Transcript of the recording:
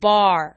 bar.